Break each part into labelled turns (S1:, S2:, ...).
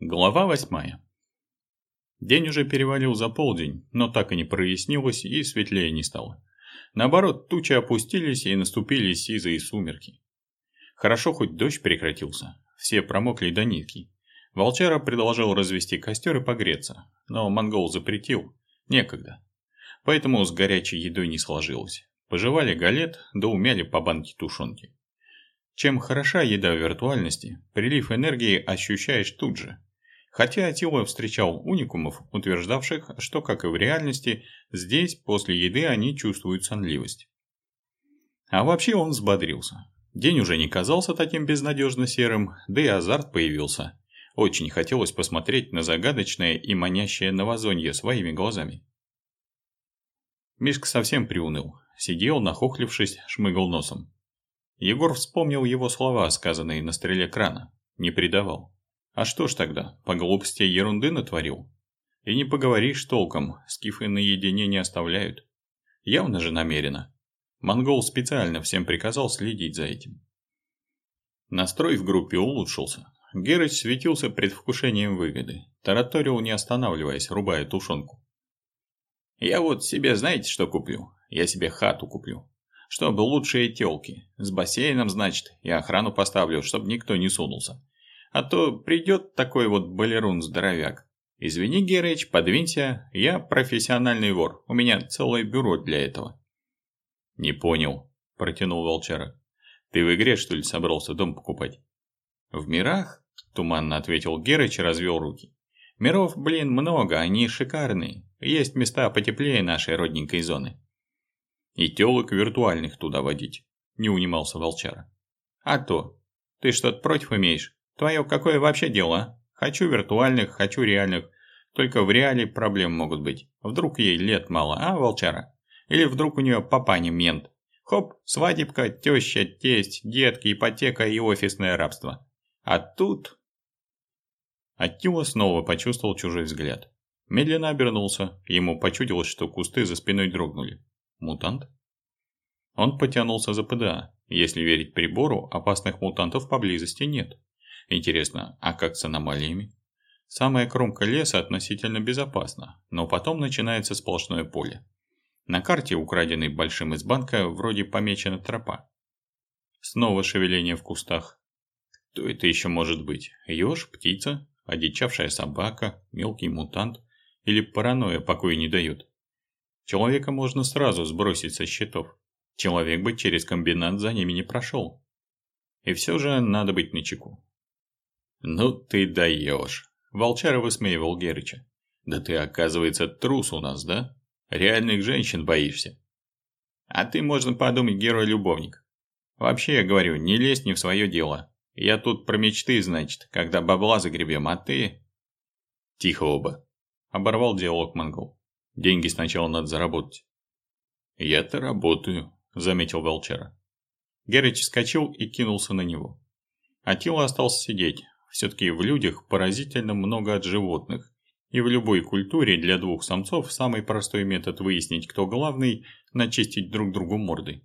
S1: Глава восьмая. День уже перевалил за полдень, но так и не прояснилось и светлее не стало. Наоборот, тучи опустились и наступили сизые сумерки. Хорошо хоть дождь прекратился, все промокли до нитки. Волчара предложил развести костер и погреться, но монгол запретил, некогда. Поэтому с горячей едой не сложилось. Пожевали галет, да умяли по банке тушенки. Чем хороша еда в виртуальности, прилив энергии ощущаешь тут же – Хотя Атила встречал уникумов, утверждавших, что, как и в реальности, здесь после еды они чувствуют сонливость. А вообще он взбодрился. День уже не казался таким безнадежно серым, да и азарт появился. Очень хотелось посмотреть на загадочное и манящее новозонье своими глазами. Мишка совсем приуныл, сидел, нахохлившись, шмыгал носом. Егор вспомнил его слова, сказанные на стреле крана, не предавал. А что ж тогда, по глупости ерунды натворил? И не поговоришь толком, скифы наедине не оставляют. Явно же намеренно. Монгол специально всем приказал следить за этим. Настрой в группе улучшился. Герыч светился предвкушением выгоды. Тараторил не останавливаясь, рубая тушенку. «Я вот себе знаете, что куплю? Я себе хату куплю. Чтобы лучшие телки. С бассейном, значит, и охрану поставлю, чтобы никто не сунулся. А то придет такой вот балерун-здоровяк. Извини, Герыч, подвинься, я профессиональный вор, у меня целое бюро для этого. Не понял, протянул Волчара. Ты в игре, что ли, собрался дом покупать? В мирах? Туманно ответил Герыч и развел руки. Миров, блин, много, они шикарные. Есть места потеплее нашей родненькой зоны. И телок виртуальных туда водить, не унимался Волчара. А то, ты что-то против имеешь? Твое какое вообще дело? Хочу виртуальных, хочу реальных. Только в реале проблем могут быть. Вдруг ей лет мало, а, волчара? Или вдруг у нее папаня мент? Хоп, свадебка, теща, тесть, детки, ипотека и офисное рабство. А тут... Аттила снова почувствовал чужой взгляд. Медленно обернулся, ему почудилось, что кусты за спиной дрогнули. Мутант? Он потянулся за ПДА. Если верить прибору, опасных мутантов поблизости нет. Интересно, а как с аномалиями? Самая кромка леса относительно безопасна, но потом начинается сплошное поле. На карте, украденной большим из банка, вроде помечена тропа. Снова шевеление в кустах. Кто это еще может быть? Еж, птица, одичавшая собака, мелкий мутант или паранойя покоя не дает? Человека можно сразу сбросить со счетов. Человек бы через комбинат за ними не прошел. И все же надо быть начеку. «Ну ты даешь!» – Волчара высмеивал Герыча. «Да ты, оказывается, трус у нас, да? Реальных женщин боишься!» «А ты, можно подумать, герой-любовник. Вообще, я говорю, не лезь не в свое дело. Я тут про мечты, значит, когда бабла загребем, а ты...» «Тихо оба!» – оборвал диалог монгол. «Деньги сначала надо заработать». «Я-то работаю», – заметил Волчара. Герыч вскочил и кинулся на него. Атила остался сидеть, все-таки в людях поразительно много от животных. И в любой культуре для двух самцов самый простой метод выяснить, кто главный – начистить друг другу морды.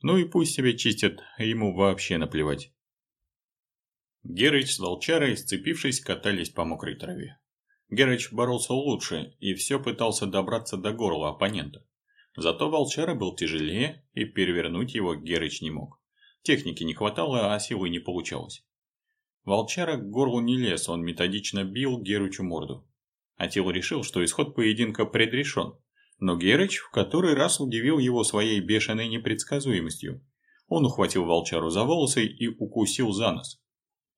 S1: Ну и пусть себе чистят, ему вообще наплевать. Герыч с Волчарой, сцепившись, катались по мокрой траве. Герыч боролся лучше и все пытался добраться до горла оппонента. Зато Волчара был тяжелее, и перевернуть его Герыч не мог. Техники не хватало, а силы не получалось. Волчара к горлу не лез, он методично бил Герычу морду. Атил решил, что исход поединка предрешен. Но Герыч в который раз удивил его своей бешеной непредсказуемостью. Он ухватил волчару за волосы и укусил за нос.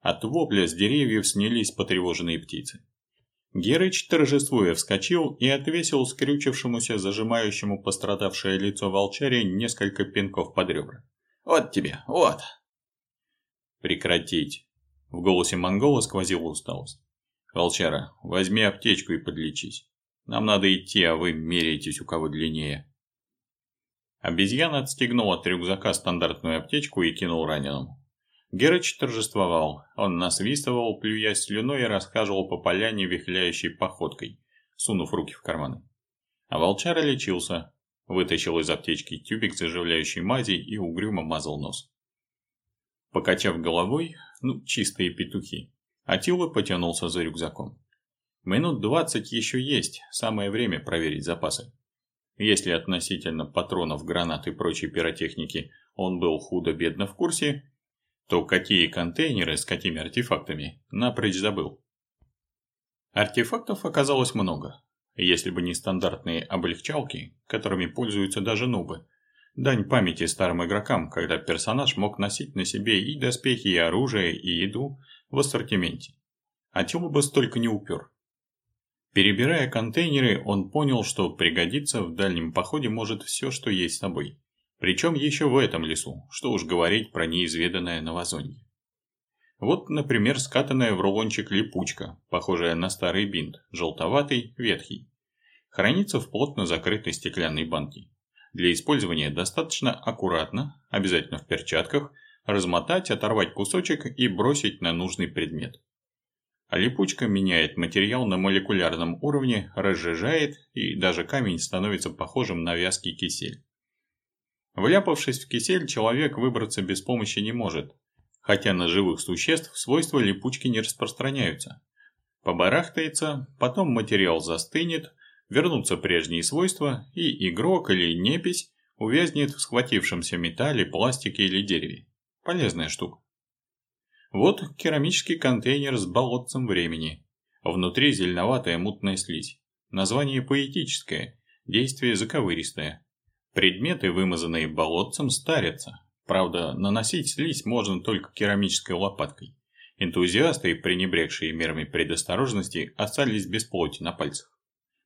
S1: От вопля с деревьев снялись потревоженные птицы. Герыч, торжествуя, вскочил и отвесил скрючившемуся, зажимающему пострадавшее лицо волчаре несколько пинков под ребра. «Вот тебе, вот!» «Прекратить!» В голосе монгола сквозила усталость. «Волчара, возьми аптечку и подлечись. Нам надо идти, а вы меряетесь, у кого длиннее». Обезьяна отстегнул от рюкзака стандартную аптечку и кинул раненому. Герыч торжествовал. Он насвистывал, плюясь слюной и рассказывал по поляне вихляющей походкой, сунув руки в карманы. А волчара лечился, вытащил из аптечки тюбик заживляющей мази и угрюмо мазал нос. Покачав головой, ну, чистые петухи, Атила потянулся за рюкзаком. Минут двадцать еще есть, самое время проверить запасы. Если относительно патронов, гранат и прочей пиротехники он был худо-бедно в курсе, то какие контейнеры с какими артефактами напрочь забыл. Артефактов оказалось много. Если бы не стандартные облегчалки, которыми пользуются даже нубы, дань памяти старым игрокам, когда персонаж мог носить на себе и доспехи, и оружие, и еду в ассортименте. А Тёма бы столько не упер. Перебирая контейнеры, он понял, что пригодится в дальнем походе может все, что есть с собой. Причем еще в этом лесу, что уж говорить про неизведанное новозонье. Вот, например, скатанная в рулончик липучка, похожая на старый бинт, желтоватый, ветхий. Хранится в плотно закрытой стеклянной банке. Для использования достаточно аккуратно, обязательно в перчатках, размотать, оторвать кусочек и бросить на нужный предмет. Липучка меняет материал на молекулярном уровне, разжижает, и даже камень становится похожим на вязкий кисель. Вляпавшись в кисель, человек выбраться без помощи не может, хотя на живых существ свойства липучки не распространяются. Побарахтается, потом материал застынет, вернутся прежние свойства, и игрок или непись увязнет в схватившемся металле, пластике или дереве. Полезная штука. Вот керамический контейнер с болотцем времени. Внутри зеленоватая мутная слизь. Название поэтическое, действие заковыристое. Предметы, вымазанные болотцем, старятся. Правда, наносить слизь можно только керамической лопаткой. Энтузиасты, пренебрегшие мерами предосторожности, остались без плоти на пальцах.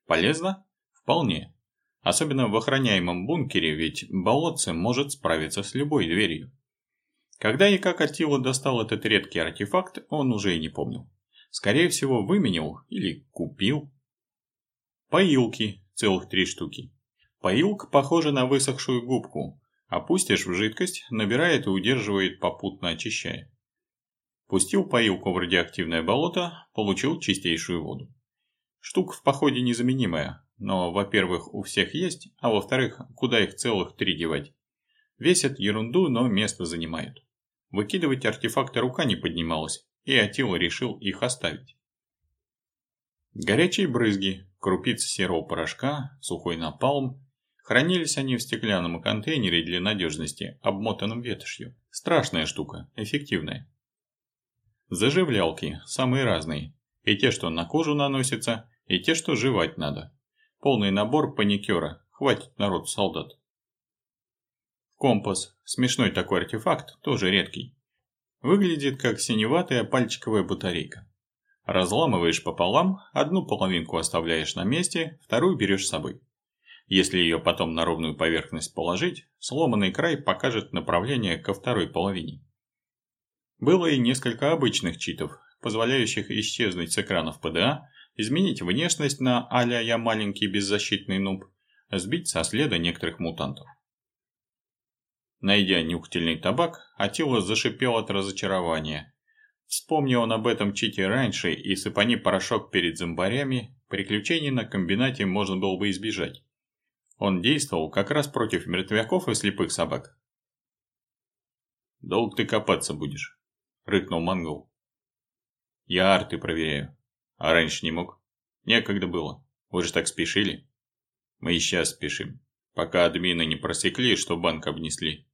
S1: Полезно? Вполне. Особенно в охраняемом бункере, ведь болотце может справиться с любой дверью. Когда и как Аттила достал этот редкий артефакт, он уже и не помнил. Скорее всего, выменил или купил. Поилки, целых три штуки. Поилка похожа на высохшую губку. Опустишь в жидкость, набирает и удерживает, попутно очищая. Пустил поилку в радиоактивное болото, получил чистейшую воду. Штука в походе незаменимая, но, во-первых, у всех есть, а во-вторых, куда их целых три девать. Весят ерунду, но место занимают. Выкидывать артефакты рука не поднималась, и Атила решил их оставить. Горячие брызги, крупицы серого порошка, сухой напалм. Хранились они в стеклянном контейнере для надежности, обмотанном ветошью. Страшная штука, эффективная. Заживлялки, самые разные. И те, что на кожу наносятся, и те, что жевать надо. Полный набор паникера, хватит народ солдат. Компас, смешной такой артефакт, тоже редкий. Выглядит как синеватая пальчиковая батарейка. Разламываешь пополам, одну половинку оставляешь на месте, вторую берешь с собой. Если ее потом на ровную поверхность положить, сломанный край покажет направление ко второй половине. Было и несколько обычных читов, позволяющих исчезнуть с экранов ПДА, изменить внешность на а-ля «я маленький беззащитный нуб», сбить со следа некоторых мутантов. Найдя нюхательный табак, Атила зашипел от разочарования. Вспомнил он об этом чите раньше, и сыпани порошок перед зомбарями, приключений на комбинате можно было бы избежать. Он действовал как раз против мертвяков и слепых собак. «Долг ты копаться будешь», — рыкнул монгол. «Я арты проверяю. А раньше не мог. Некогда было. Вы же так спешили». «Мы и сейчас спешим, пока админы не просекли, что банк обнесли».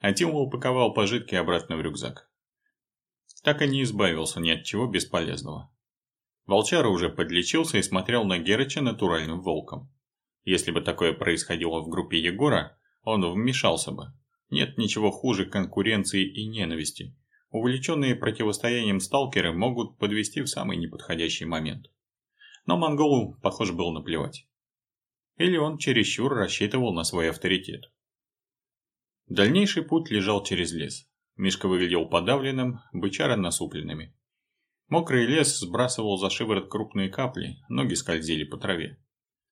S1: Атила упаковал пожитки обратно в рюкзак. Так и не избавился ни от чего бесполезного. Волчара уже подлечился и смотрел на Герыча натуральным волком. Если бы такое происходило в группе Егора, он вмешался бы. Нет ничего хуже конкуренции и ненависти. Увлеченные противостоянием сталкеры могут подвести в самый неподходящий момент. Но монголу, похоже, было наплевать. Или он чересчур рассчитывал на свой авторитет. Дальнейший путь лежал через лес. Мишка выглядел подавленным, бычара насупленными. Мокрый лес сбрасывал за шиворот крупные капли, ноги скользили по траве.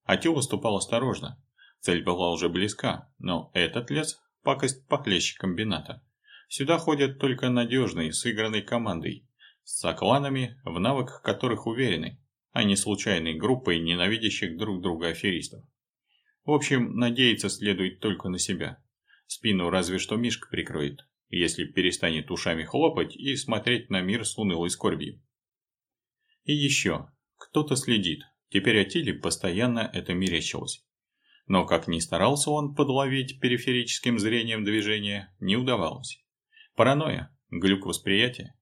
S1: Атю выступал осторожно. Цель была уже близка, но этот лес – пакость похлеще комбината. Сюда ходят только надежные, сыгранной командой, с сокланами, в навыках которых уверены, а не случайной группой ненавидящих друг друга аферистов. В общем, надеяться следует только на себя. Спину разве что Мишка прикроет. если перестанет ушами хлопать и смотреть на мир с унылой скорбью. И еще, кто-то следит, теперь Атиле постоянно это мерещилось. Но как ни старался он подловить периферическим зрением движения, не удавалось. Паранойя, глюк восприятия.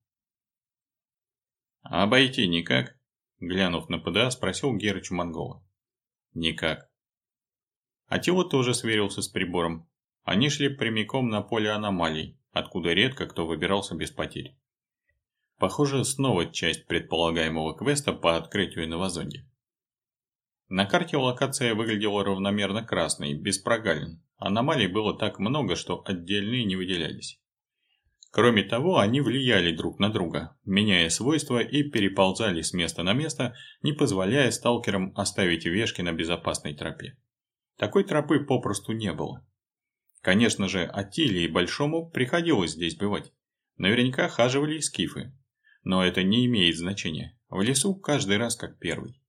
S1: «Обойти никак?» – глянув на ПДА, спросил Герыч у Монгола. «Никак». Атила тоже сверился с прибором. Они шли прямиком на поле аномалий, откуда редко кто выбирался без потерь. Похоже, снова часть предполагаемого квеста по открытию новозонде. На карте локация выглядела равномерно красной, без прогалин. Аномалий было так много, что отдельные не выделялись. Кроме того, они влияли друг на друга, меняя свойства и переползали с места на место, не позволяя сталкерам оставить вешки на безопасной тропе. Такой тропы попросту не было. Конечно же, Атиле и Большому приходилось здесь бывать. Наверняка хаживали и скифы. Но это не имеет значения. В лесу каждый раз как первый.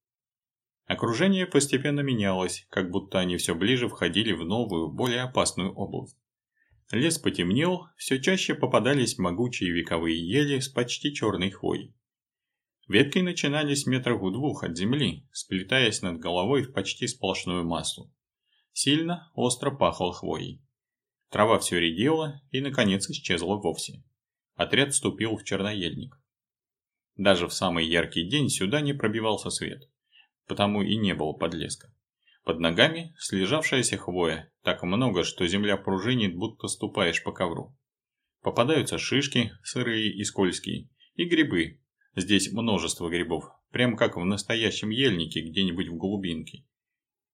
S1: Окружение постепенно менялось, как будто они все ближе входили в новую, более опасную область. Лес потемнел, все чаще попадались могучие вековые ели с почти черной хвоей. Ветки начинались метрах в двух от земли, сплетаясь над головой в почти сплошную массу. Сильно, остро пахло хвоей. Трава все редела и, наконец, исчезла вовсе. Отряд вступил в черноельник. Даже в самый яркий день сюда не пробивался свет потому и не было подлеска. Под ногами слежавшаяся хвоя, так много, что земля пружинит, будто ступаешь по ковру. Попадаются шишки, сырые и скользкие, и грибы. Здесь множество грибов, прям как в настоящем ельнике где-нибудь в глубинке.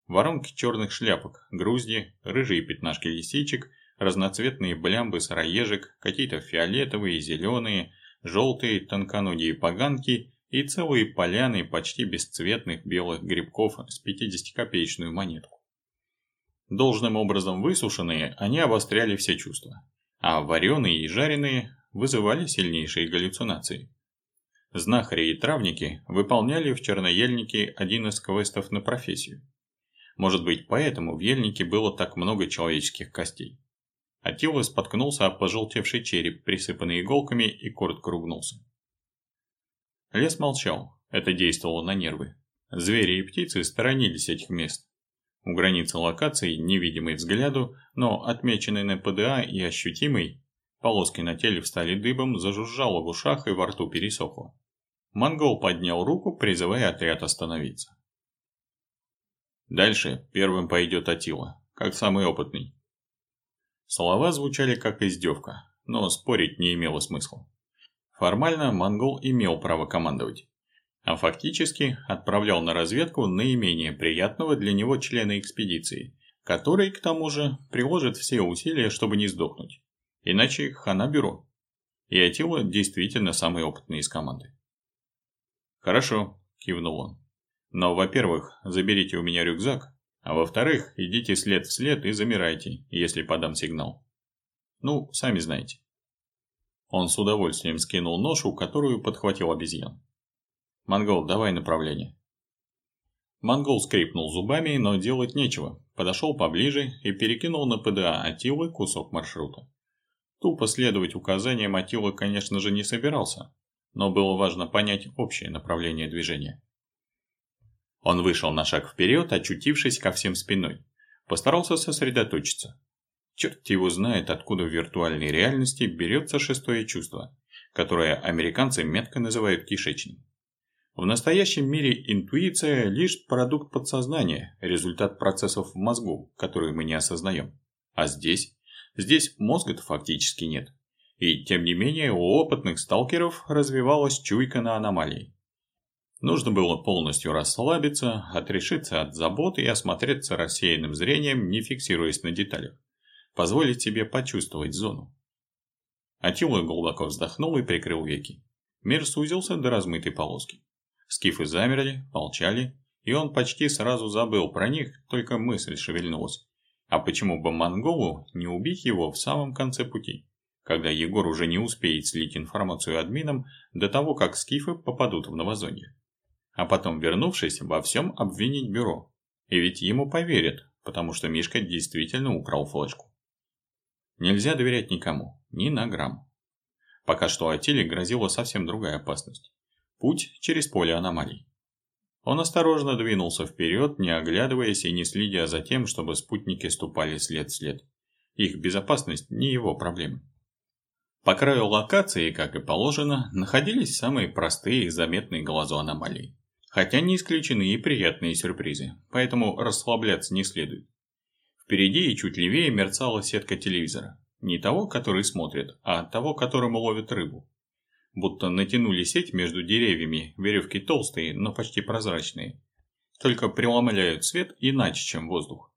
S1: Воронки черных шляпок, грузди, рыжие пятнашки лисичек, разноцветные блямбы сыроежек, какие-то фиолетовые, зеленые, желтые, тонконогие поганки и целые поляны почти бесцветных белых грибков с 50-копеечную монетку. Должным образом высушенные, они обостряли все чувства, а вареные и жареные вызывали сильнейшие галлюцинации. Знахари и травники выполняли в черноельнике один из квестов на профессию. Может быть, поэтому в ельнике было так много человеческих костей. Атила споткнулся о пожелтевший череп, присыпанный иголками, и коротко ругнулся. Лес молчал, это действовало на нервы. Звери и птицы сторонились этих мест. У границы локации, невидимой взгляду, но отмеченной на ПДА и ощутимой, полоски на теле встали дыбом, зажужжало в ушах и во рту пересохло. Монгол поднял руку, призывая отряд остановиться. Дальше первым пойдет Атила, как самый опытный. Слова звучали как издевка, но спорить не имело смысла. Формально монгол имел право командовать, а фактически отправлял на разведку наименее приятного для него члена экспедиции, который, к тому же, приложит все усилия, чтобы не сдохнуть. Иначе хана бюро. И Атила действительно самый опытный из команды. «Хорошо», – кивнул он. «Но, во-первых, заберите у меня рюкзак, а во-вторых, идите след в след и замирайте, если подам сигнал. Ну, сами знаете». Он с удовольствием скинул ношу, которую подхватил обезьян. «Монгол, давай направление». Монгол скрипнул зубами, но делать нечего. Подошел поближе и перекинул на ПДА Атилы кусок маршрута. Тупо следовать указаниям Атилы, конечно же, не собирался, но было важно понять общее направление движения. Он вышел на шаг вперед, очутившись ко всем спиной. Постарался сосредоточиться. Черт его знает, откуда в виртуальной реальности берется шестое чувство, которое американцы метко называют кишечным. В настоящем мире интуиция – лишь продукт подсознания, результат процессов в мозгу, которые мы не осознаем. А здесь? Здесь мозга-то фактически нет. И тем не менее у опытных сталкеров развивалась чуйка на аномалии. Нужно было полностью расслабиться, отрешиться от забот и осмотреться рассеянным зрением, не фиксируясь на деталях позволить себе почувствовать зону. Атила глубоко вздохнул и прикрыл веки. Мир сузился до размытой полоски. Скифы замерли, молчали, и он почти сразу забыл про них, только мысль шевельнулась. А почему бы монголу не убить его в самом конце пути, когда Егор уже не успеет слить информацию админам до того, как скифы попадут в новозонье? А потом, вернувшись, во всем обвинить бюро. И ведь ему поверят, потому что Мишка действительно украл флешку. Нельзя доверять никому, ни на грамм. Пока что Атиле грозила совсем другая опасность. Путь через поле аномалий. Он осторожно двинулся вперед, не оглядываясь и не следя за тем, чтобы спутники ступали след в след. Их безопасность не его проблема. По краю локации, как и положено, находились самые простые и заметные глазу аномалии. Хотя не исключены и приятные сюрпризы, поэтому расслабляться не следует. Впереди и чуть левее мерцала сетка телевизора. Не того, который смотрит, а того, которым ловит рыбу. Будто натянули сеть между деревьями, веревки толстые, но почти прозрачные. Только преломляют свет иначе, чем воздух.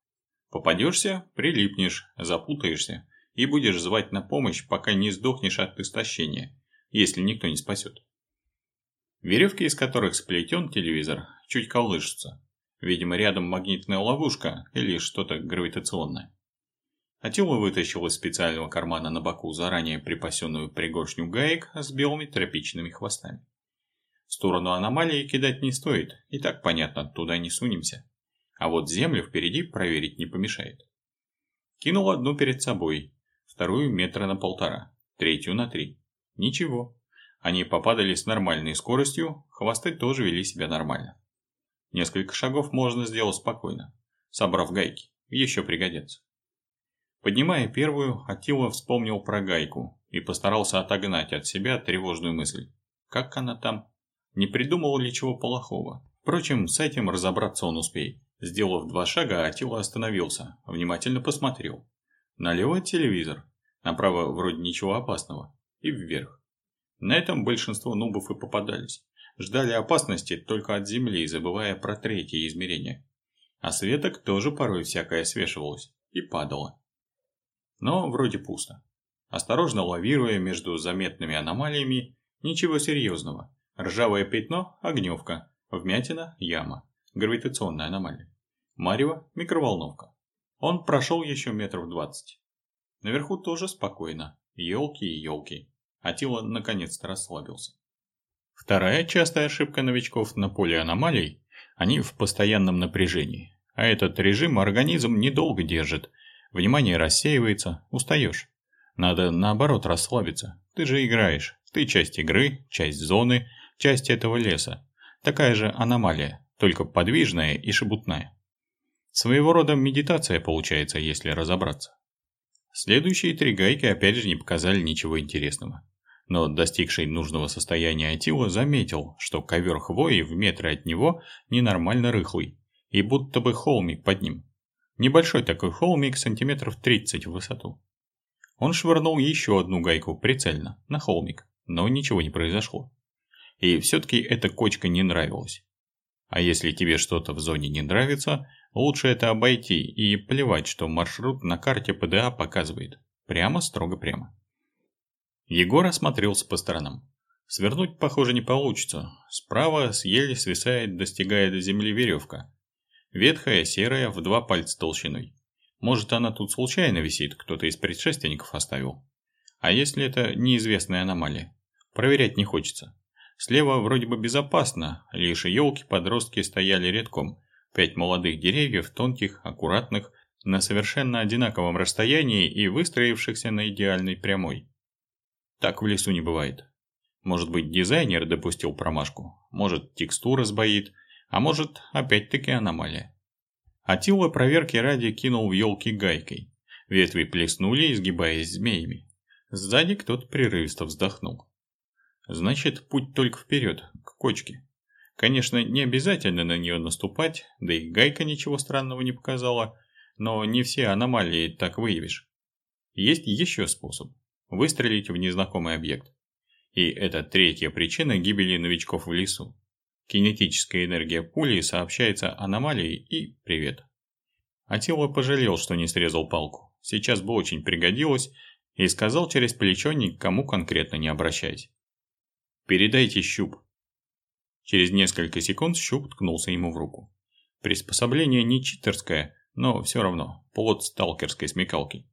S1: Попадешься – прилипнешь, запутаешься и будешь звать на помощь, пока не сдохнешь от истощения, если никто не спасет. Веревки, из которых сплетен телевизор, чуть колышутся. Видимо, рядом магнитная ловушка или что-то гравитационное. Атила вытащил из специального кармана на боку заранее припасенную пригоршню гаек с белыми тропичными хвостами. В сторону аномалии кидать не стоит, и так понятно, туда не сунемся. А вот землю впереди проверить не помешает. Кинул одну перед собой, вторую метра на полтора, третью на три. Ничего. Они попадали с нормальной скоростью, хвосты тоже вели себя нормально. Несколько шагов можно сделать спокойно, собрав гайки, еще пригодятся. Поднимая первую, Атила вспомнил про гайку и постарался отогнать от себя тревожную мысль. Как она там? Не придумала ли чего плохого? Впрочем, с этим разобраться он успеет. Сделав два шага, Атила остановился, внимательно посмотрел. Налево телевизор, направо вроде ничего опасного, и вверх. На этом большинство нубов и попадались. Ждали опасности только от земли, забывая про третье измерение. А светок тоже порой всякое свешивалось и падало но вроде пусто. Осторожно лавируя между заметными аномалиями, ничего серьезного. Ржавое пятно – огневка, вмятина – яма, гравитационная аномалия. Марево – микроволновка. Он прошел еще метров двадцать. Наверху тоже спокойно. Елки и елки. Атила наконец-то расслабился. Вторая частая ошибка новичков на поле аномалий – они в постоянном напряжении. А этот режим организм недолго держит – Внимание рассеивается, устаешь. Надо наоборот расслабиться. Ты же играешь. Ты часть игры, часть зоны, часть этого леса. Такая же аномалия, только подвижная и шебутная. Своего рода медитация получается, если разобраться. Следующие три гайки опять же не показали ничего интересного. Но достигший нужного состояния Атила заметил, что ковер хвои в метре от него ненормально рыхлый, и будто бы холмик под ним. Небольшой такой холмик, сантиметров 30 в высоту. Он швырнул еще одну гайку прицельно, на холмик, но ничего не произошло. И все-таки эта кочка не нравилась. А если тебе что-то в зоне не нравится, лучше это обойти и плевать, что маршрут на карте ПДА показывает. Прямо, строго прямо. Егор осмотрелся по сторонам. Свернуть, похоже, не получится. Справа с ели свисает, достигая до земли веревка. Ветхая, серая, в два пальца толщиной. Может, она тут случайно висит, кто-то из предшественников оставил. А если это неизвестная аномалия? Проверять не хочется. Слева вроде бы безопасно, лишь елки-подростки стояли редком. Пять молодых деревьев, тонких, аккуратных, на совершенно одинаковом расстоянии и выстроившихся на идеальной прямой. Так в лесу не бывает. Может быть, дизайнер допустил промашку, может, текстура сбоит – а может, опять-таки аномалия. Атила проверки ради кинул в елки гайкой. Ветви плеснули, изгибаясь змеями. Сзади кто-то прерывисто вздохнул. Значит, путь только вперед, к кочке. Конечно, не обязательно на нее наступать, да и гайка ничего странного не показала, но не все аномалии так выявишь. Есть еще способ – выстрелить в незнакомый объект. И это третья причина гибели новичков в лесу. Кинетическая энергия пули сообщается аномалии и привет. Атила пожалел, что не срезал палку. Сейчас бы очень пригодилось, и сказал через плечо никому конкретно не обращаясь. «Передайте щуп». Через несколько секунд щуп ткнулся ему в руку. Приспособление не читерское, но все равно, плод сталкерской смекалки.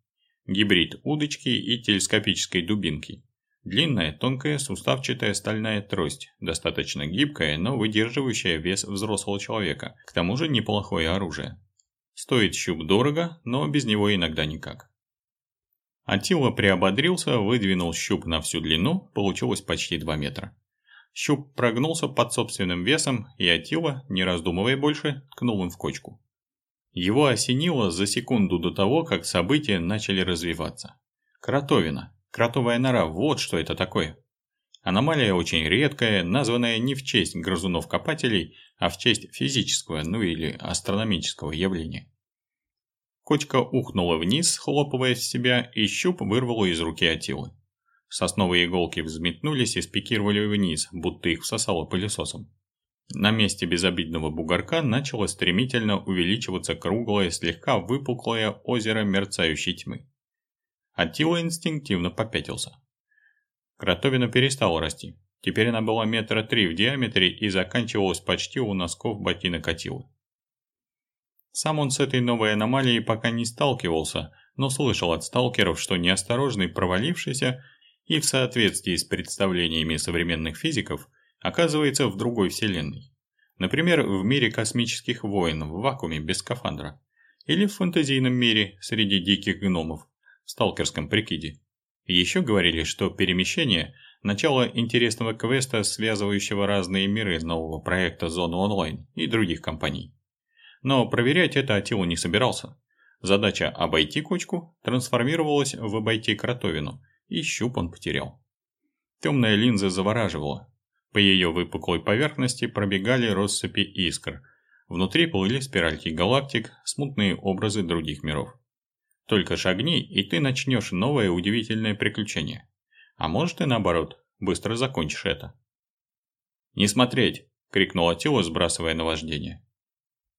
S1: Гибрид удочки и телескопической дубинки. Длинная, тонкая, суставчатая стальная трость, достаточно гибкая, но выдерживающая вес взрослого человека, к тому же неплохое оружие. Стоит щуп дорого, но без него иногда никак. Атила приободрился, выдвинул щуп на всю длину, получилось почти 2 метра. Щуп прогнулся под собственным весом, и Атила, не раздумывая больше, ткнул им в кочку. Его осенило за секунду до того, как события начали развиваться. Кротовина, кротовая нора, вот что это такое. Аномалия очень редкая, названная не в честь грызунов-копателей, а в честь физического, ну или астрономического явления. Кочка ухнула вниз, хлопывая в себя, и щуп вырвало из руки Атилы. Сосновые иголки взметнулись и спикировали вниз, будто их всосало пылесосом. На месте безобидного бугорка начало стремительно увеличиваться круглое, слегка выпуклое озеро мерцающей тьмы. Атила инстинктивно попятился. Кротовина перестала расти. Теперь она была метра три в диаметре и заканчивалась почти у носков ботинок Атилы. Сам он с этой новой аномалией пока не сталкивался, но слышал от сталкеров, что неосторожный провалившийся и в соответствии с представлениями современных физиков оказывается в другой вселенной. Например, в мире космических войн в вакууме без скафандра. Или в фантазийном мире среди диких гномов в сталкерском прикиде. Еще говорили, что перемещение – начало интересного квеста, связывающего разные миры нового проекта Зона Онлайн и других компаний. Но проверять это Атилу не собирался. Задача обойти кочку трансформировалась в обойти кротовину, и щуп он потерял. Темная линза завораживала. По ее выпуклой поверхности пробегали россыпи искр. Внутри плыли спиральки галактик, смутные образы других миров. Только шагни, и ты начнешь новое удивительное приключение. А может и наоборот, быстро закончишь это. «Не смотреть!» – крикнул Атила, сбрасывая наваждение.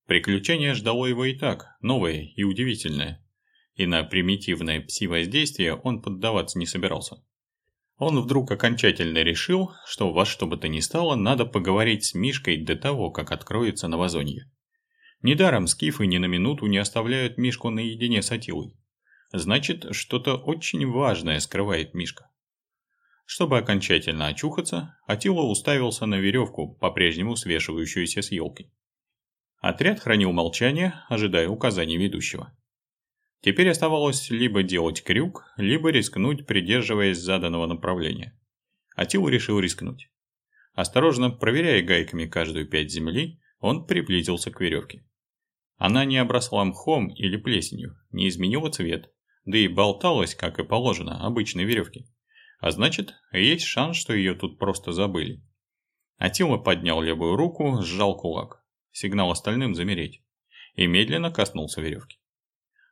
S1: Приключение ждало его и так, новое и удивительное. И на примитивное пси-воздействие он поддаваться не собирался. Он вдруг окончательно решил, что во что бы то ни стало, надо поговорить с Мишкой до того, как откроется новозонье. Недаром скифы ни на минуту не оставляют Мишку наедине с Атилой. Значит, что-то очень важное скрывает Мишка. Чтобы окончательно очухаться, Атила уставился на веревку, по-прежнему свешивающуюся с елки. Отряд хранил молчание, ожидая указаний ведущего. Теперь оставалось либо делать крюк, либо рискнуть, придерживаясь заданного направления. Атил решил рискнуть. Осторожно проверяя гайками каждую пять земли, он приблизился к веревке. Она не обросла мхом или плесенью, не изменила цвет, да и болталась, как и положено, обычной веревке. А значит, есть шанс, что ее тут просто забыли. Атила поднял левую руку, сжал кулак сигнал остальным замереть, и медленно коснулся веревки.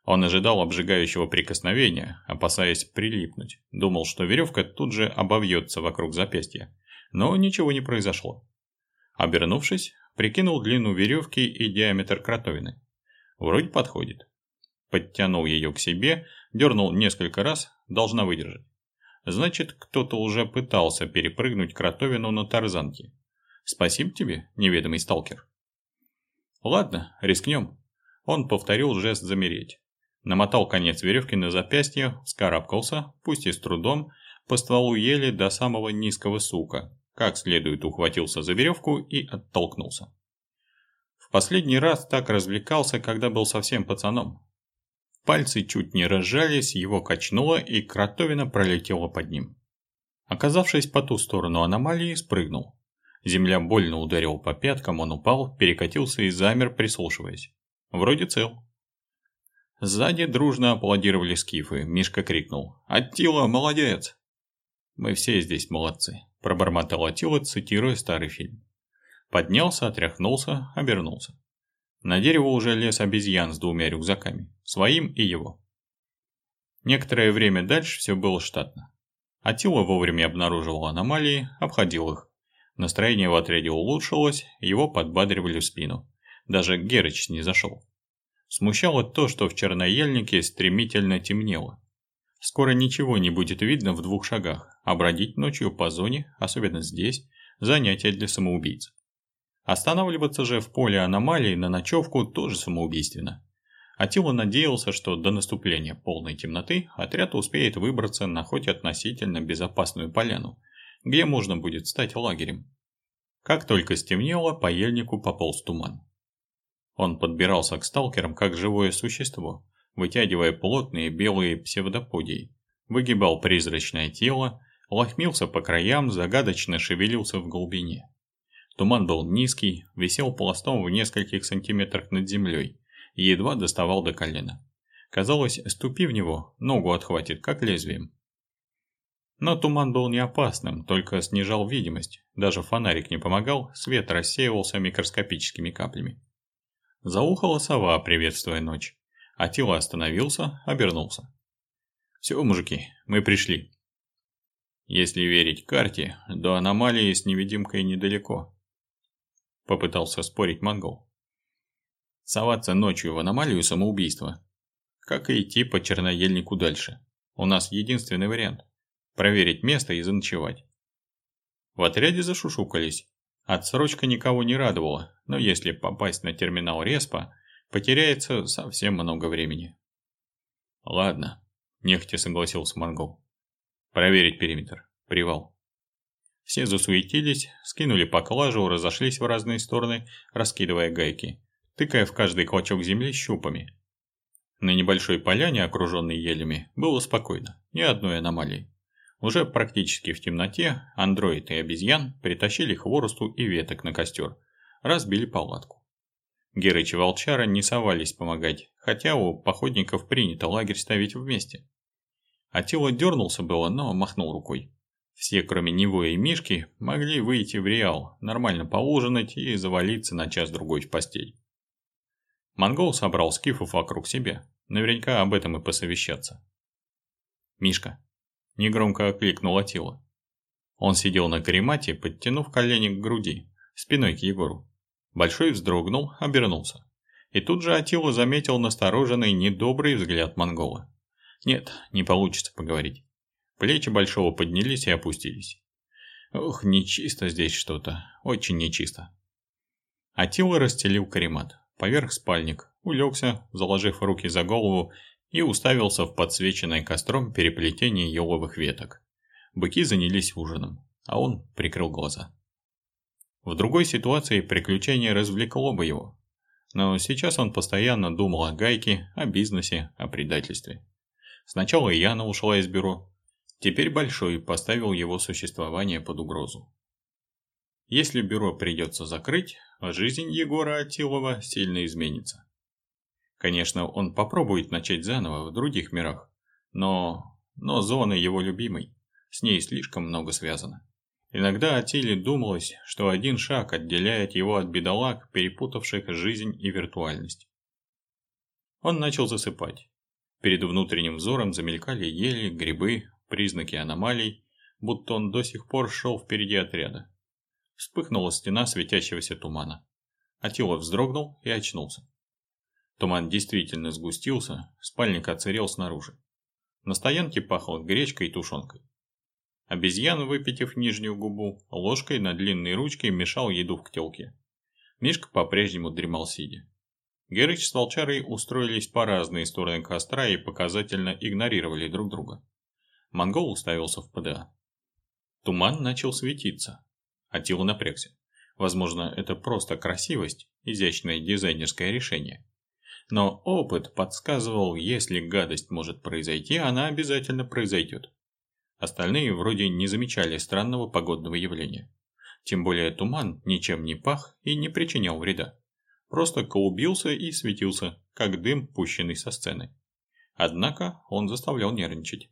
S1: Он ожидал обжигающего прикосновения, опасаясь прилипнуть, думал, что веревка тут же обовьется вокруг запястья, но ничего не произошло. Обернувшись, прикинул длину веревки и диаметр кротовины. Вроде подходит. Подтянул ее к себе, дернул несколько раз, должна выдержать. Значит, кто-то уже пытался перепрыгнуть кротовину на тарзанке. Спасибо тебе, неведомый сталкер. Ладно, рискнем. Он повторил жест замереть. Намотал конец веревки на запястье, скарабкался, пусть и с трудом, по стволу ели до самого низкого сука, как следует ухватился за веревку и оттолкнулся. В последний раз так развлекался, когда был совсем пацаном. Пальцы чуть не разжались, его качнуло, и кротовина пролетела под ним. Оказавшись по ту сторону аномалии, спрыгнул. Земля больно ударила по пяткам, он упал, перекатился и замер, прислушиваясь. Вроде цел. Сзади дружно аплодировали скифы. Мишка крикнул. «Аттила, молодец!» «Мы все здесь молодцы», – пробормотал Аттила, цитируя старый фильм. Поднялся, отряхнулся, обернулся. На дерево уже лез обезьян с двумя рюкзаками, своим и его. Некоторое время дальше все было штатно. Атила вовремя обнаруживал аномалии, обходил их. Настроение в отряде улучшилось, его подбадривали в спину. Даже Герыч не зашел. Смущало то, что в черноельнике стремительно темнело. Скоро ничего не будет видно в двух шагах, а бродить ночью по зоне, особенно здесь, занятие для самоубийц. Останавливаться же в поле аномалий на ночевку тоже самоубийственно. Атила надеялся, что до наступления полной темноты отряд успеет выбраться на хоть относительно безопасную поляну – где можно будет стать лагерем. Как только стемнело, по ельнику пополз туман. Он подбирался к сталкерам как живое существо, вытягивая плотные белые псевдоподии, выгибал призрачное тело, лохмился по краям, загадочно шевелился в глубине. Туман был низкий, висел пластом в нескольких сантиметрах над землей и едва доставал до колена. Казалось, ступи в него, ногу отхватит, как лезвием. Но туман был не опасным, только снижал видимость. Даже фонарик не помогал, свет рассеивался микроскопическими каплями. Заухала сова, приветствуя ночь. Атила остановился, обернулся. «Все, мужики, мы пришли». Если верить карте, до аномалии с невидимкой недалеко. Попытался спорить монгол. Соваться ночью в аномалию самоубийства. Как и идти по черноельнику дальше. У нас единственный вариант. Проверить место и заночевать. В отряде зашушукались. Отсрочка никого не радовала, но если попасть на терминал Респа, потеряется совсем много времени. Ладно, нехотя согласился монгол. Проверить периметр. Привал. Все засуетились, скинули поклажу, разошлись в разные стороны, раскидывая гайки, тыкая в каждый клочок земли щупами. На небольшой поляне, окруженной елями, было спокойно, ни одной аномалии. Уже практически в темноте андроид и обезьян притащили хворосту и веток на костер, разбили палатку. Герыч и Волчара не совались помогать, хотя у походников принято лагерь ставить вместе. Атила дернулся было, но махнул рукой. Все, кроме него и Мишки, могли выйти в Реал, нормально поужинать и завалиться на час-другой в постель. Монгол собрал скифов вокруг себя, наверняка об этом и посовещаться. «Мишка», – негромко окликнул Атила. Он сидел на каремате, подтянув колени к груди, спиной к Егору. Большой вздрогнул, обернулся. И тут же Атила заметил настороженный, недобрый взгляд монгола. Нет, не получится поговорить. Плечи Большого поднялись и опустились. Ох, нечисто здесь что-то, очень нечисто. Атила расстелил каремат, поверх спальник, улегся, заложив руки за голову и уставился в подсвеченное костром переплетение еловых веток. Быки занялись ужином, а он прикрыл глаза. В другой ситуации приключение развлекло бы его. Но сейчас он постоянно думал о гайке, о бизнесе, о предательстве. Сначала Яна ушла из бюро, теперь Большой поставил его существование под угрозу. Если бюро придется закрыть, жизнь Егора Атилова сильно изменится. Конечно, он попробует начать заново в других мирах, но... но зона его любимой, с ней слишком много связано. Иногда Атиле думалось, что один шаг отделяет его от бедолаг, перепутавших жизнь и виртуальность. Он начал засыпать. Перед внутренним взором замелькали ели, грибы, признаки аномалий, будто он до сих пор шел впереди отряда. Вспыхнула стена светящегося тумана. Атила вздрогнул и очнулся. Туман действительно сгустился, спальник оцарел снаружи. На стоянке пахло гречкой и тушенкой. Обезьян, выпитив нижнюю губу, ложкой на длинной ручке мешал еду в ктелке. Мишка по-прежнему дремал сидя. Герыч с Волчарой устроились по разные стороны костра и показательно игнорировали друг друга. Монгол уставился в ПДА. Туман начал светиться. Атила напрягся. Возможно, это просто красивость, изящное дизайнерское решение. Но опыт подсказывал, если гадость может произойти, она обязательно произойдет. Остальные вроде не замечали странного погодного явления. Тем более туман ничем не пах и не причинял вреда просто колубился и светился, как дым, пущенный со сцены. Однако он заставлял нервничать.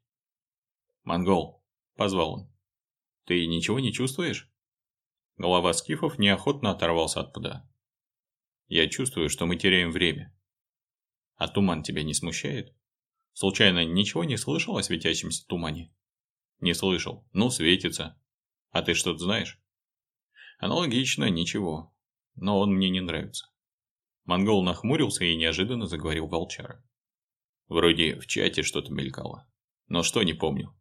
S1: «Монгол», — позвал он, — «ты ничего не чувствуешь?» Голова скифов неохотно оторвался от пуда. «Я чувствую, что мы теряем время». «А туман тебя не смущает? Случайно ничего не слышал о светящемся тумане?» «Не слышал. Ну, светится. А ты что-то знаешь?» «Аналогично, ничего. Но он мне не нравится». Монгол нахмурился и неожиданно заговорил волчара. Вроде в чате что-то мелькало. Но что, не помню.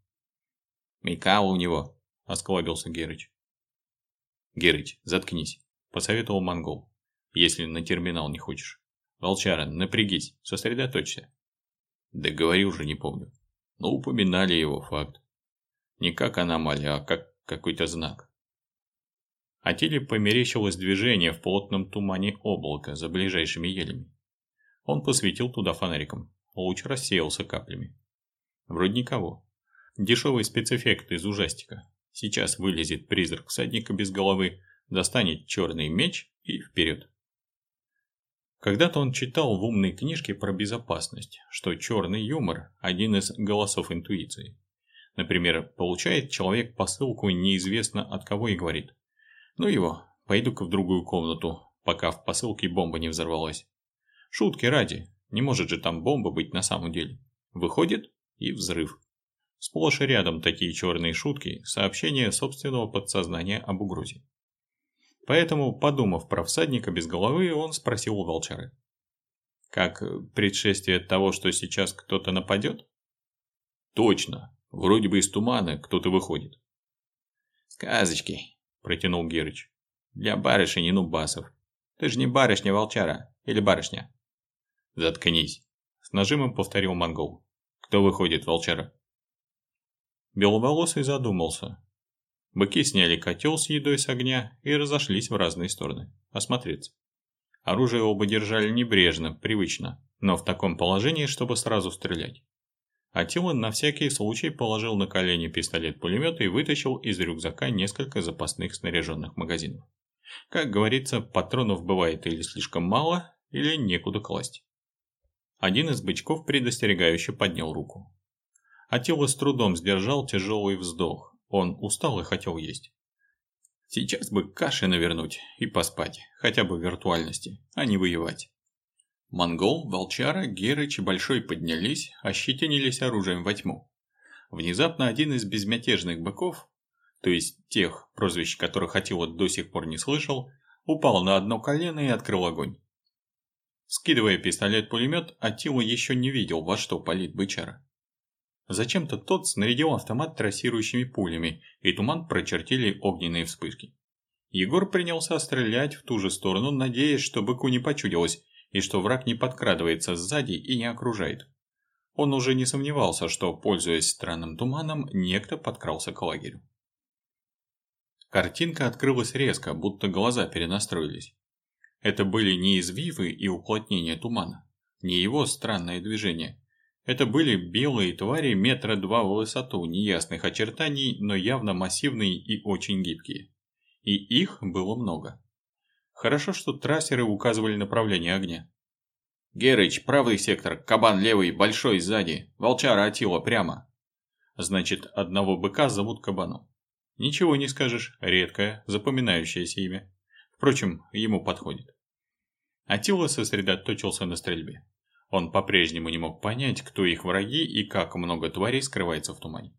S1: Мелькало у него, осклабился Герыч. Герыч, заткнись, посоветовал монгол. Если на терминал не хочешь. Волчара, напрягись, сосредоточься. Да говорил же, не помню. Но упоминали его факт. Не как аномалия, а как какой-то знак. Атиле померещилось движение в плотном тумане облака за ближайшими елями. Он посветил туда фонариком. Луч рассеялся каплями. Вроде никого. Дешевый спецэффект из ужастика. Сейчас вылезет призрак всадника без головы, достанет черный меч и вперед. Когда-то он читал в умной книжке про безопасность, что черный юмор – один из голосов интуиции. Например, получает человек посылку неизвестно от кого и говорит «Ну его, пойду-ка в другую комнату, пока в посылке бомба не взорвалась». Шутки ради, не может же там бомба быть на самом деле. Выходит и взрыв. Сплошь и рядом такие черные шутки, сообщения собственного подсознания об угрозе. Поэтому, подумав про всадника без головы, он спросил у волчары. Как предшествие того, что сейчас кто-то нападет? Точно. Вроде бы из тумана кто-то выходит.
S2: Сказочки, протянул Герыч.
S1: Для барышни нубасов. Ты же не барышня волчара. Или барышня?
S2: Заткнись. С нажимом повторил монгол. Кто выходит, волчара?
S1: Беловолосый задумался. Быки сняли котел с едой с огня и разошлись в разные стороны. Осмотреться. Оружие оба держали небрежно, привычно, но в таком положении, чтобы сразу стрелять. Атила на всякий случай положил на колени пистолет-пулемет и вытащил из рюкзака несколько запасных снаряженных магазинов. Как говорится, патронов бывает или слишком мало, или некуда класть. Один из бычков предостерегающе поднял руку. Атила с трудом сдержал тяжелый вздох. Он устал и хотел есть. Сейчас бы каши навернуть и поспать, хотя бы в виртуальности, а не воевать. Монгол, Волчара, Герыч и Большой поднялись, ощетинились оружием во тьму. Внезапно один из безмятежных быков, то есть тех, прозвищ которых Атила до сих пор не слышал, упал на одно колено и открыл огонь. Скидывая пистолет-пулемет, Атила еще не видел, во что палит бычара. Зачем-то тот снарядил автомат трассирующими пулями, и туман прочертили огненные вспышки. Егор принялся стрелять в ту же сторону, надеясь, что быку не почудилось, и что враг не подкрадывается сзади и не окружает. Он уже не сомневался, что, пользуясь странным туманом, некто подкрался к лагерю. Картинка открылась резко, будто глаза перенастроились. Это были не извивы и уплотнения тумана, не его странное движение. Это были белые твари метра два в высоту, неясных очертаний, но явно массивные и очень гибкие. И их было много. Хорошо, что трассеры указывали направление огня.
S2: «Герыч, правый сектор, кабан левый, большой сзади, волчара Атила прямо».
S1: Значит, одного быка зовут кабаном. Ничего не скажешь, редкое, запоминающееся имя. Впрочем, ему подходит. Атила сосредоточился на стрельбе. Он по-прежнему не мог понять, кто их враги и как много тварей скрывается в тумане.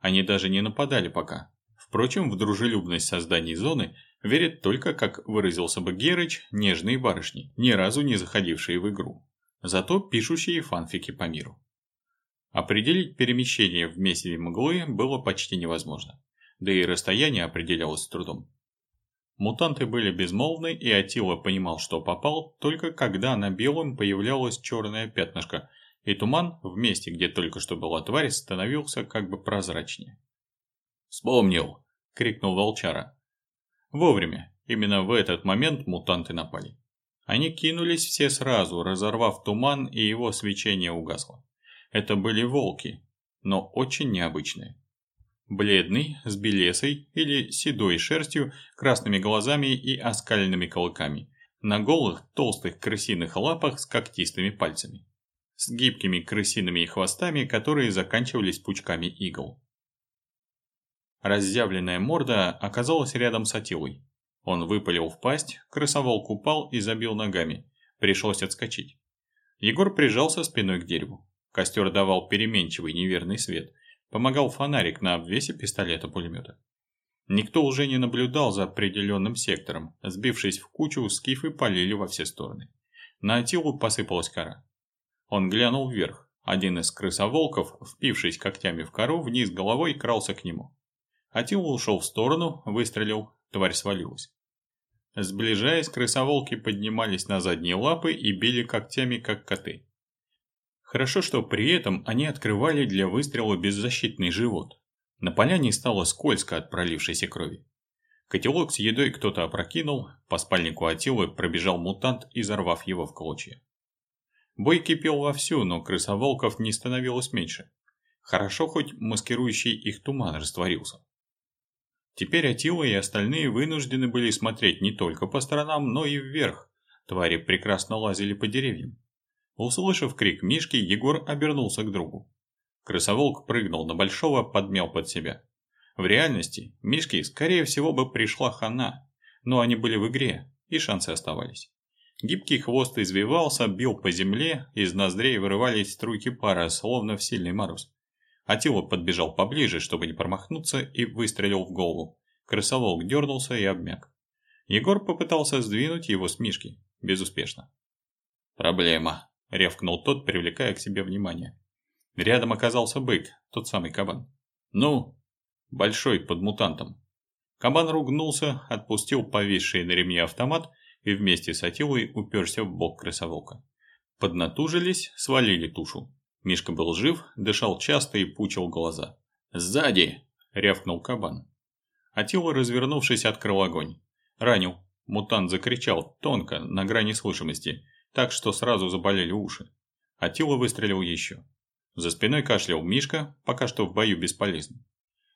S1: Они даже не нападали пока. Впрочем, в дружелюбность созданий зоны верят только, как выразился бы Герыч, нежные барышни, ни разу не заходившие в игру. Зато пишущие фанфики по миру. Определить перемещение в месиве мглы было почти невозможно, да и расстояние определялось с трудом. Мутанты были безмолвны, и Атила понимал, что попал, только когда на белом появлялось черное пятнышко, и туман в месте, где только что была тварь, становился как бы прозрачнее.
S2: «Вспомнил!» — крикнул волчара.
S1: Вовремя. Именно в этот момент мутанты напали. Они кинулись все сразу, разорвав туман, и его свечение угасло. Это были волки, но очень необычные. Бледный, с белесой или седой шерстью, красными глазами и оскаленными колыками. На голых, толстых крысиных лапах с когтистыми пальцами. С гибкими крысиными хвостами, которые заканчивались пучками игл. Разъявленная морда оказалась рядом с Атилой. Он выпалил в пасть, крысоволк упал и забил ногами. Пришлось отскочить. Егор прижался спиной к дереву. Костер давал переменчивый неверный свет. Помогал фонарик на обвесе пистолета-пулемета. Никто уже не наблюдал за определенным сектором. Сбившись в кучу, скифы полили во все стороны. На Атилу посыпалась кора. Он глянул вверх. Один из крысоволков, впившись когтями в кору, вниз головой крался к нему. Атила ушел в сторону, выстрелил, тварь свалилась. Сближаясь, крысоволки поднимались на задние лапы и били когтями, как коты. Хорошо, что при этом они открывали для выстрела беззащитный живот. На поляне стало скользко от пролившейся крови. Котелок с едой кто-то опрокинул, по спальнику Атилы пробежал мутант, изорвав его в клочья. Бой кипел вовсю, но крысоволков не становилось меньше. Хорошо хоть маскирующий их туман растворился. Теперь Атила и остальные вынуждены были смотреть не только по сторонам, но и вверх. Твари прекрасно лазили по деревьям. Услышав крик Мишки, Егор обернулся к другу. Крысоволк прыгнул на Большого, подмял под себя. В реальности Мишке, скорее всего, бы пришла хана, но они были в игре, и шансы оставались. Гибкий хвост извивался, бил по земле, из ноздрей вырывались струйки пара, словно в сильный мороз. Атила подбежал поближе, чтобы не промахнуться, и выстрелил в голову. Крысоволк дернулся и обмяк. Егор попытался сдвинуть его с Мишки. Безуспешно.
S2: «Проблема», —
S1: рявкнул тот, привлекая к себе внимание. Рядом оказался бык, тот самый кабан. «Ну?» Большой, под мутантом. Кабан ругнулся, отпустил повисший на ремне автомат и вместе с Атилой уперся в бок крысоволка. Поднатужились, свалили тушу. Мишка был жив, дышал часто и пучил глаза.
S2: «Сзади!»
S1: – рявкнул кабан. Атила, развернувшись, открыл огонь. Ранил. Мутант закричал, тонко, на грани слышимости, так что сразу заболели уши. Атила выстрелил еще. За спиной кашлял Мишка, пока что в бою бесполезный.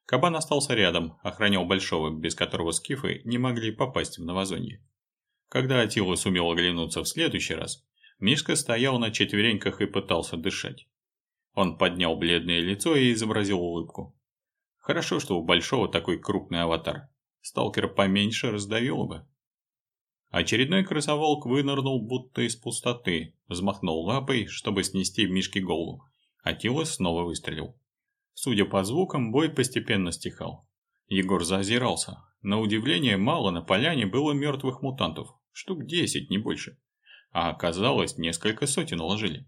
S1: Кабан остался рядом, охранял Большого, без которого скифы не могли попасть в новозонье. Когда Атила сумел оглянуться в следующий раз, Мишка стоял на четвереньках и пытался дышать. Он поднял бледное лицо и изобразил улыбку. Хорошо, что у Большого такой крупный аватар. Сталкер поменьше раздавил бы. Очередной крысоволк вынырнул будто из пустоты, взмахнул лапой, чтобы снести в Мишке голову. Атила снова выстрелил. Судя по звукам, бой постепенно стихал. Егор зазирался. На удивление, мало на поляне было мертвых мутантов. Штук десять, не больше. А оказалось, несколько сотен ложили.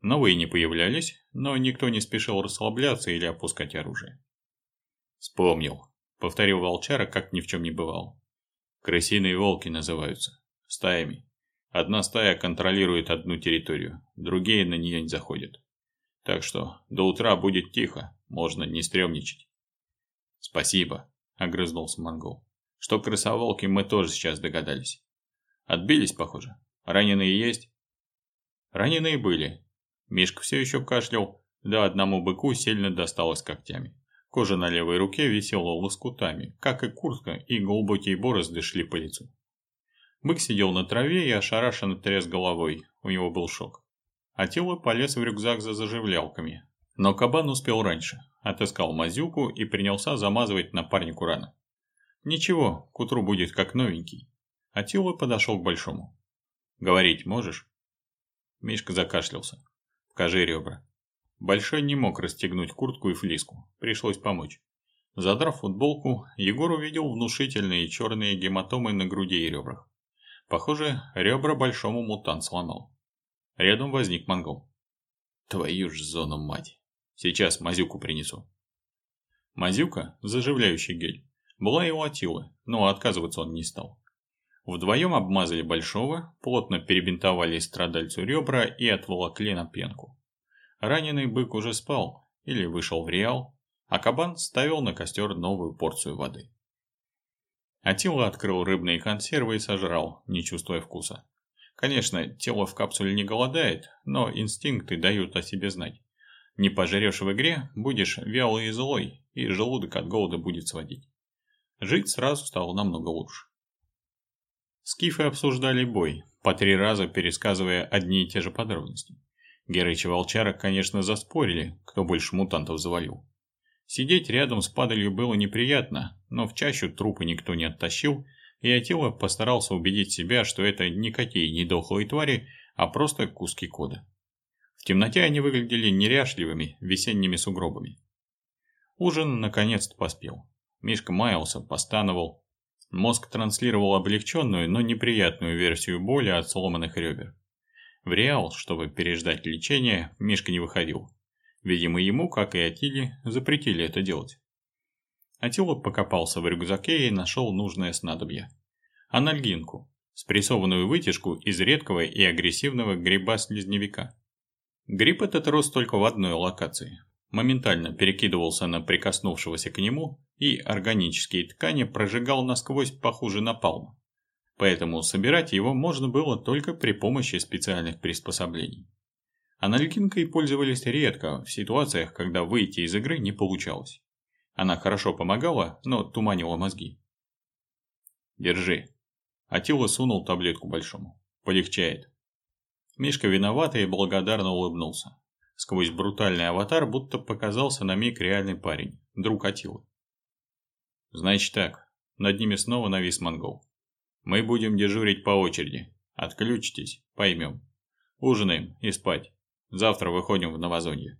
S1: Новые не появлялись, но никто не спешил расслабляться или опускать оружие. «Вспомнил», — повторил волчара, как ни в чем не бывало. «Крысиные волки называются. Стаями. Одна стая контролирует одну территорию, другие на нее не заходят. Так что до утра будет тихо, можно не стрёмничать. Спасибо, огрызнулся монгол. Что крысоволки мы тоже сейчас догадались. Отбились, похоже. Раненые есть? Раненые были. Мишка все еще кашлял, да одному быку сильно досталось когтями. Кожа на левой руке висела лоскутами, как и куртка, и глубокие борозды шли по лицу. Бык сидел на траве и ошарашенно тряс головой, у него был шок. Атила полез в рюкзак за заживлялками. Но кабан успел раньше, отыскал мазюку и принялся замазывать напарнику раны. Ничего, к утру будет как новенький. Атила подошел к большому. «Говорить можешь?» Мишка закашлялся. «Покажи ребра». Большой не мог расстегнуть куртку и флиску, пришлось помочь. Задрав футболку, Егор увидел внушительные черные гематомы на груди и ребрах. Похоже, ребра большому мутант сломал. Рядом возник монгол. Твою ж зону мать. Сейчас мазюку принесу. Мазюка, заживляющий гель, была и у Атилы, но отказываться он не стал. Вдвоем обмазали Большого, плотно перебинтовали страдальцу ребра и отволокли на пенку. Раненый бык уже спал или вышел в реал, а кабан ставил на костер новую порцию воды. Атила открыл рыбные консервы и сожрал, не чувствуя вкуса. Конечно, тело в капсуле не голодает, но инстинкты дают о себе знать. Не пожрешь в игре, будешь вялый и злой, и желудок от голода будет сводить. Жить сразу стало намного лучше. Скифы обсуждали бой, по три раза пересказывая одни и те же подробности. Герыч и Волчара, конечно, заспорили, кто больше мутантов завалил. Сидеть рядом с падалью было неприятно, но в чащу трупы никто не оттащил, и Атила постарался убедить себя, что это никакие не дохлые твари, а просто куски кода. В темноте они выглядели неряшливыми весенними сугробами. Ужин наконец-то поспел. Мишка маялся, постановал. Мозг транслировал облегченную, но неприятную версию боли от сломанных ребер. В Реал, чтобы переждать лечение, Мишка не выходил. Видимо, ему, как и Атиле, запретили это делать. Атила покопался в рюкзаке и нашел нужное снадобье. Анальгинку, спрессованную вытяжку из редкого и агрессивного гриба-слизневика. Гриб этот рос только в одной локации. Моментально перекидывался на прикоснувшегося к нему и органические ткани прожигал насквозь похуже напалма. Поэтому собирать его можно было только при помощи специальных приспособлений. Аналитинкой пользовались редко, в ситуациях, когда выйти из игры не получалось. Она хорошо помогала, но туманила мозги. «Держи». Атила сунул таблетку большому. «Полегчает». Мишка виноватый и благодарно улыбнулся. Сквозь брутальный аватар будто показался на миг реальный парень, друг Атилы. «Значит так, над ними снова навис монгол. Мы будем дежурить по очереди. Отключитесь, поймем. Ужинаем и спать. Завтра выходим в новозонье.